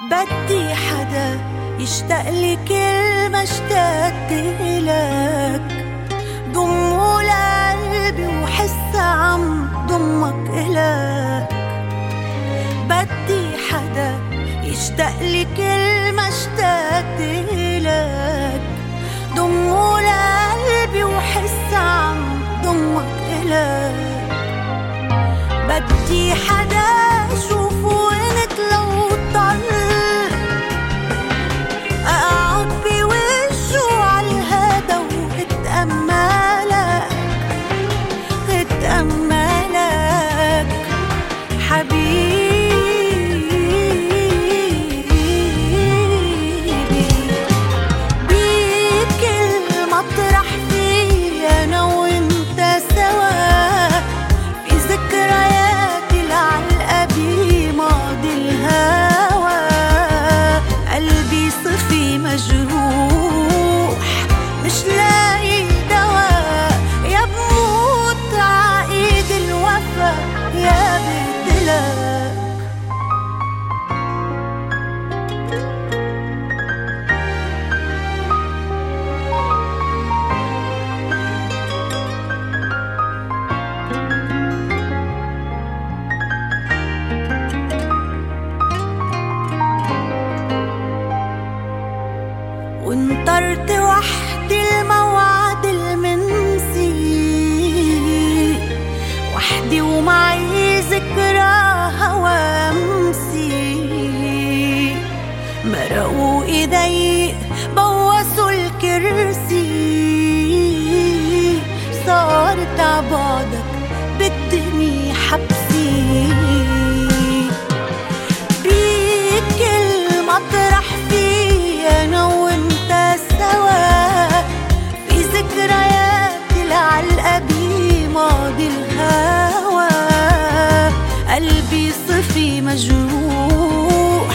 بدي حدا يشتاق لي كل ما اشتقت إلك ضمه لقلبي وحس عم ضمك إلك بدي حدا يشتاق لي كل ما اشتقت إلك ضمه لقلبي وحس عم ضمك إلك بدي حدا شوفه وانطرت وحدي الموعد المنسي. وحدي ومعي ذكرى هوامسي مرقوا إيدي بوسوا الكرسي. صارت عبادك مجروح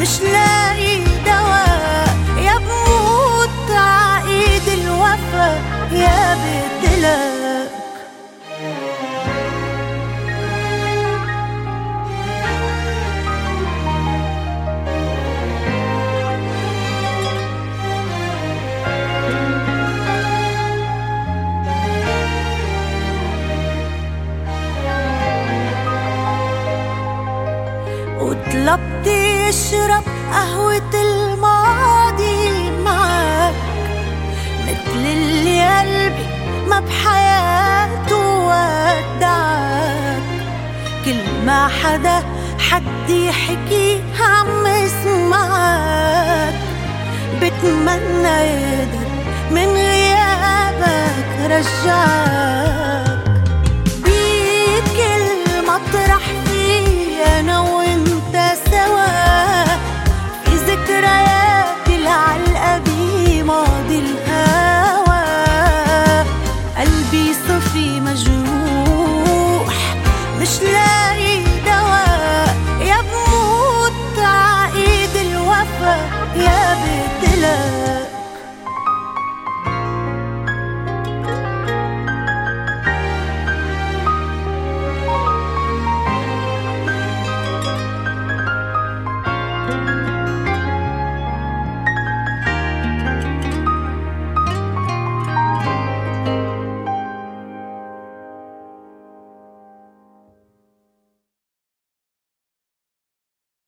مش لاقي دواء. يا بموت عقيد الوفا يا بدلك وطلبت اشرب قهوة الماضي معك مثل اللي قلبي ما بحياته ودعك كل ما حدا حد يحكي عم اسمعك بتمنى يقدر من غيابك رجعك